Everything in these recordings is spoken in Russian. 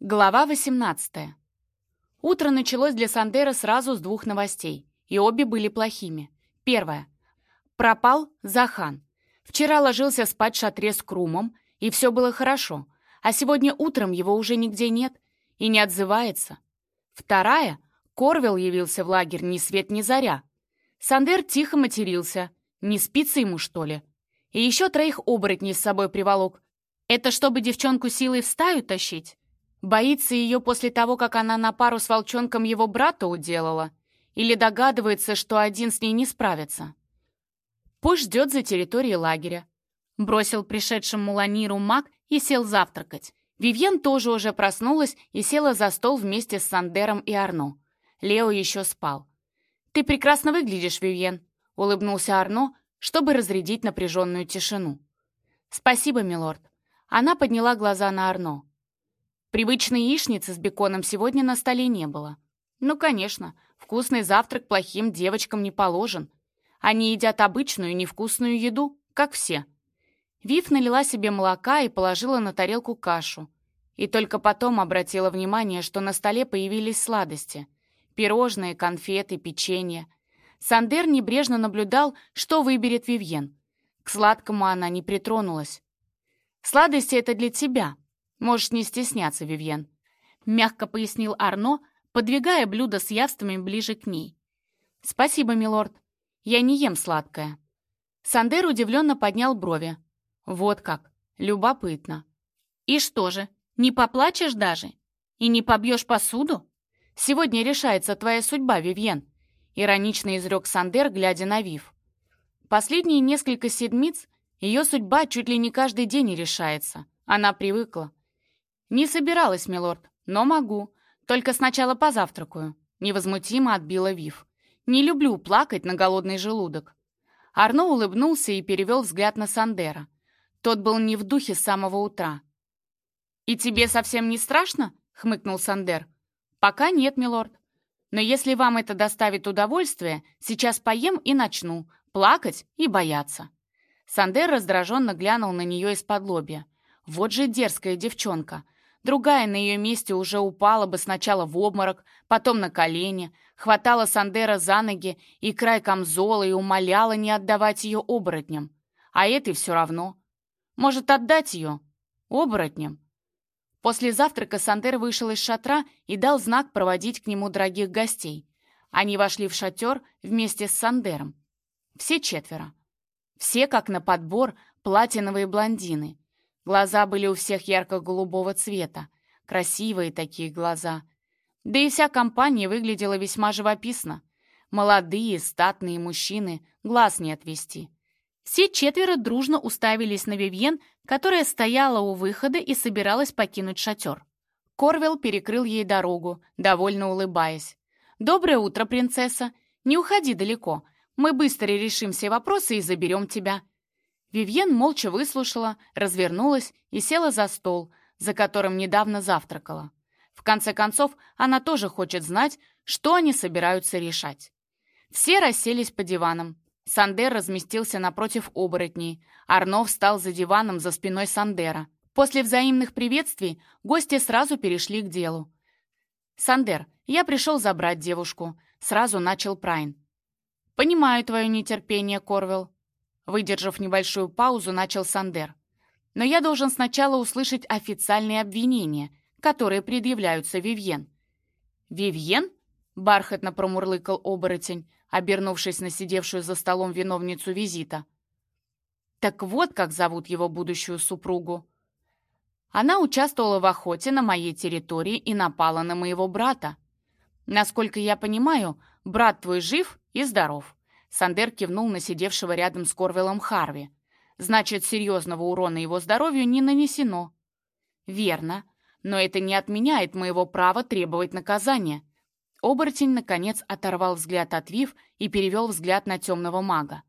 Глава 18. Утро началось для Сандера сразу с двух новостей, и обе были плохими. Первая. Пропал Захан. Вчера ложился спать в шатре с Крумом, и все было хорошо, а сегодня утром его уже нигде нет и не отзывается. Вторая. Корвел явился в лагерь ни свет ни заря. Сандер тихо матерился. Не спится ему, что ли? И еще троих оборотней с собой приволок. Это чтобы девчонку силой в стаю тащить? Боится ее после того, как она на пару с волчонком его брата уделала? Или догадывается, что один с ней не справится? Пусть ждет за территорией лагеря. Бросил пришедшему Ланиру маг и сел завтракать. Вивьен тоже уже проснулась и села за стол вместе с Сандером и Арно. Лео еще спал. «Ты прекрасно выглядишь, Вивьен», — улыбнулся Арно, чтобы разрядить напряженную тишину. «Спасибо, милорд». Она подняла глаза на Арно. Привычной яичницы с беконом сегодня на столе не было. Ну, конечно, вкусный завтрак плохим девочкам не положен. Они едят обычную невкусную еду, как все. Вив налила себе молока и положила на тарелку кашу. И только потом обратила внимание, что на столе появились сладости. Пирожные, конфеты, печенье. Сандер небрежно наблюдал, что выберет Вивьен. К сладкому она не притронулась. «Сладости — это для тебя», «Можешь не стесняться, Вивьен», — мягко пояснил Арно, подвигая блюдо с явствами ближе к ней. «Спасибо, милорд. Я не ем сладкое». Сандер удивленно поднял брови. «Вот как. Любопытно». «И что же, не поплачешь даже? И не побьешь посуду? Сегодня решается твоя судьба, Вивьен», — иронично изрек Сандер, глядя на Вив. Последние несколько седмиц ее судьба чуть ли не каждый день решается. Она привыкла. «Не собиралась, милорд, но могу. Только сначала позавтракаю», — невозмутимо отбила Вив. «Не люблю плакать на голодный желудок». Арно улыбнулся и перевел взгляд на Сандера. Тот был не в духе с самого утра. «И тебе совсем не страшно?» — хмыкнул Сандер. «Пока нет, милорд. Но если вам это доставит удовольствие, сейчас поем и начну. Плакать и бояться». Сандер раздраженно глянул на нее из-под лобья. «Вот же дерзкая девчонка. Другая на ее месте уже упала бы сначала в обморок, потом на колени, хватала Сандера за ноги и край камзола и умоляла не отдавать ее оборотням. А этой все равно. Может, отдать ее? Оборотням? После завтрака Сандер вышел из шатра и дал знак проводить к нему дорогих гостей. Они вошли в шатер вместе с Сандером. Все четверо. Все, как на подбор, платиновые блондины. Глаза были у всех ярко-голубого цвета. Красивые такие глаза. Да и вся компания выглядела весьма живописно. Молодые, статные мужчины, глаз не отвести. Все четверо дружно уставились на Вивьен, которая стояла у выхода и собиралась покинуть шатер. Корвел перекрыл ей дорогу, довольно улыбаясь. «Доброе утро, принцесса! Не уходи далеко. Мы быстро решим все вопросы и заберем тебя. Вивьен молча выслушала, развернулась и села за стол, за которым недавно завтракала. В конце концов, она тоже хочет знать, что они собираются решать. Все расселись по диванам. Сандер разместился напротив оборотней. Арно встал за диваном за спиной Сандера. После взаимных приветствий гости сразу перешли к делу. «Сандер, я пришел забрать девушку», — сразу начал Прайн. «Понимаю твое нетерпение, Корвелл. Выдержав небольшую паузу, начал Сандер. «Но я должен сначала услышать официальные обвинения, которые предъявляются Вивьен». «Вивьен?» — бархатно промурлыкал оборотень, обернувшись на сидевшую за столом виновницу визита. «Так вот, как зовут его будущую супругу». Она участвовала в охоте на моей территории и напала на моего брата. Насколько я понимаю, брат твой жив и здоров. Сандер кивнул на сидевшего рядом с Корвелом Харви. «Значит, серьезного урона его здоровью не нанесено». «Верно. Но это не отменяет моего права требовать наказания». Оборотень, наконец, оторвал взгляд от Вив и перевел взгляд на темного мага.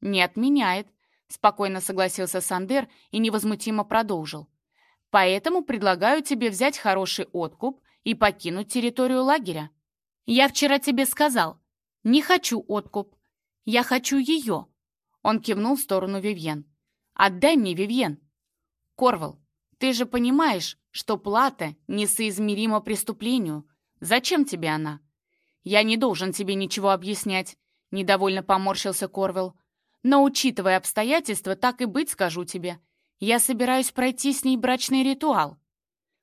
«Не отменяет», — спокойно согласился Сандер и невозмутимо продолжил. «Поэтому предлагаю тебе взять хороший откуп и покинуть территорию лагеря. Я вчера тебе сказал, не хочу откуп. «Я хочу ее!» Он кивнул в сторону Вивьен. «Отдай мне Вивьен!» «Корвал, Ты же понимаешь, что плата несоизмерима преступлению. Зачем тебе она? Я не должен тебе ничего объяснять, недовольно поморщился Корвелл. Но, учитывая обстоятельства, так и быть скажу тебе. Я собираюсь пройти с ней брачный ритуал.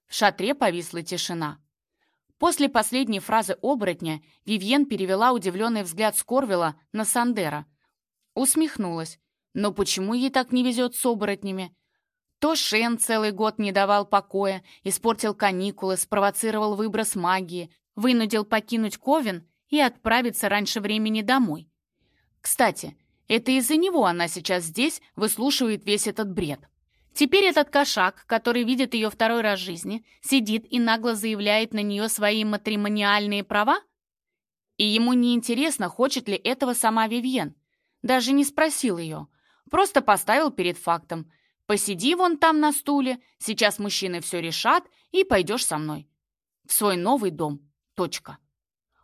В шатре повисла тишина. После последней фразы оборотня Вивьен перевела удивленный взгляд Скорвилла на Сандера. Усмехнулась. Но почему ей так не везет с оборотнями? То Шен целый год не давал покоя, испортил каникулы, спровоцировал выброс магии, вынудил покинуть Ковен и отправиться раньше времени домой. Кстати, это из-за него она сейчас здесь выслушивает весь этот бред. Теперь этот кошак, который видит ее второй раз в жизни, сидит и нагло заявляет на нее свои матримониальные права? И ему не интересно, хочет ли этого сама Вивьен. Даже не спросил ее. Просто поставил перед фактом. Посиди вон там на стуле, сейчас мужчины все решат, и пойдешь со мной. В свой новый дом. Точка.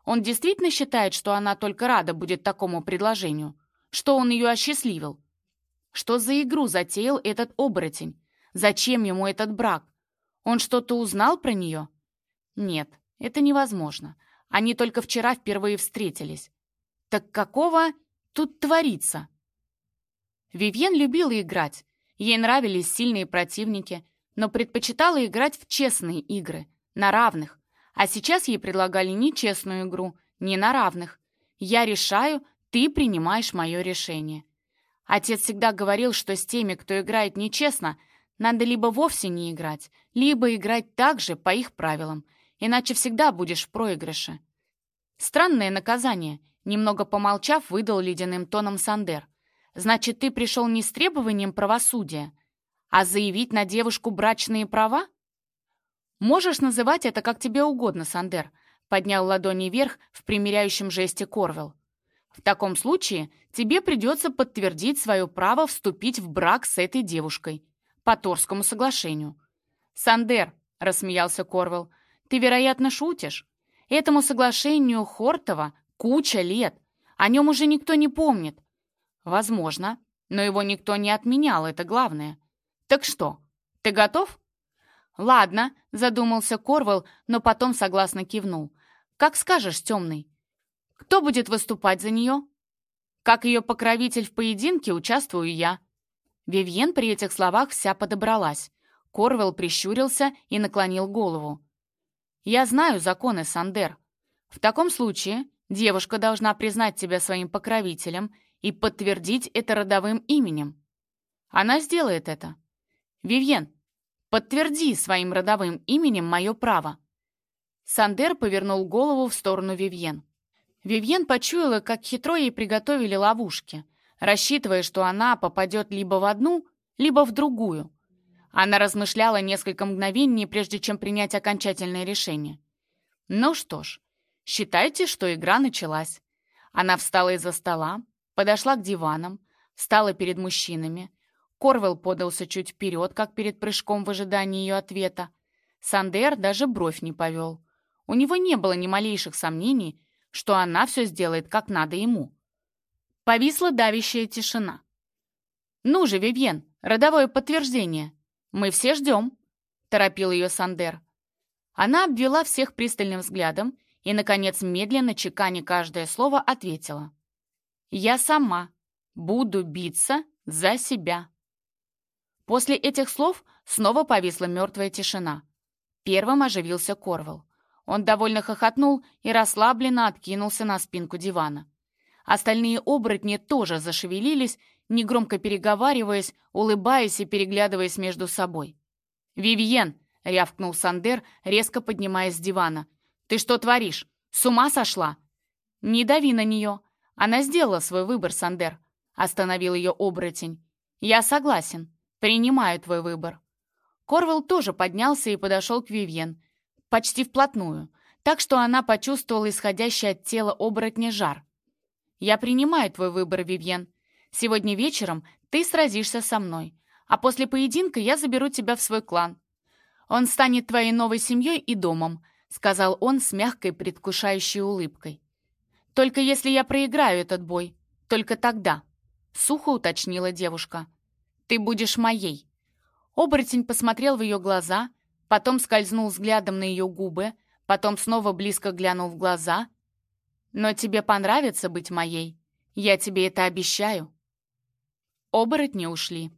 Он действительно считает, что она только рада будет такому предложению, что он ее осчастливил. Что за игру затеял этот оборотень? Зачем ему этот брак? Он что-то узнал про нее? Нет, это невозможно. Они только вчера впервые встретились. Так какого тут творится? Вивьен любила играть, Ей нравились сильные противники, но предпочитала играть в честные игры, на равных. А сейчас ей предлагали нечестную игру, не на равных. Я решаю, ты принимаешь мое решение. Отец всегда говорил, что с теми, кто играет нечестно, надо либо вовсе не играть, либо играть так же, по их правилам, иначе всегда будешь в проигрыше. Странное наказание, немного помолчав, выдал ледяным тоном Сандер. Значит, ты пришел не с требованием правосудия, а заявить на девушку брачные права? Можешь называть это как тебе угодно, Сандер, поднял ладони вверх в примиряющем жесте Корвел. В таком случае тебе придется подтвердить свое право вступить в брак с этой девушкой по Торскому соглашению. «Сандер», — рассмеялся Корвел, — «ты, вероятно, шутишь. Этому соглашению Хортова куча лет. О нем уже никто не помнит. «Возможно, но его никто не отменял, это главное. Так что, ты готов?» «Ладно», — задумался Корвал, но потом согласно кивнул. «Как скажешь, темный. Кто будет выступать за нее?» «Как ее покровитель в поединке участвую я». Вивьен при этих словах вся подобралась. Корвел прищурился и наклонил голову. «Я знаю законы, Сандер. В таком случае девушка должна признать тебя своим покровителем и подтвердить это родовым именем. Она сделает это. Вивьен, подтверди своим родовым именем мое право. Сандер повернул голову в сторону Вивьен. Вивьен почуяла, как хитро ей приготовили ловушки, рассчитывая, что она попадет либо в одну, либо в другую. Она размышляла несколько мгновений, прежде чем принять окончательное решение. Ну что ж, считайте, что игра началась. Она встала из-за стола, Подошла к диванам, встала перед мужчинами. Корвел подался чуть вперед, как перед прыжком в ожидании ее ответа. Сандер даже бровь не повел. У него не было ни малейших сомнений, что она все сделает как надо ему. Повисла давящая тишина. «Ну же, Вивьен, родовое подтверждение. Мы все ждем», — торопил ее Сандер. Она обвела всех пристальным взглядом и, наконец, медленно, чеканя каждое слово, ответила. Я сама буду биться за себя. После этих слов снова повисла мертвая тишина. Первым оживился Корвал. Он довольно хохотнул и расслабленно откинулся на спинку дивана. Остальные оборотни тоже зашевелились, негромко переговариваясь, улыбаясь и переглядываясь между собой. «Вивьен!» — рявкнул Сандер, резко поднимаясь с дивана. «Ты что творишь? С ума сошла?» «Не дави на нее!» Она сделала свой выбор, Сандер. Остановил ее оборотень. Я согласен. Принимаю твой выбор. Корвелл тоже поднялся и подошел к Вивьен. Почти вплотную. Так что она почувствовала исходящий от тела оборотня жар. «Я принимаю твой выбор, Вивьен. Сегодня вечером ты сразишься со мной, а после поединка я заберу тебя в свой клан. Он станет твоей новой семьей и домом», — сказал он с мягкой предвкушающей улыбкой. «Только если я проиграю этот бой. Только тогда», — сухо уточнила девушка. «Ты будешь моей». Оборотень посмотрел в ее глаза, потом скользнул взглядом на ее губы, потом снова близко глянул в глаза. «Но тебе понравится быть моей. Я тебе это обещаю». Оборотни ушли.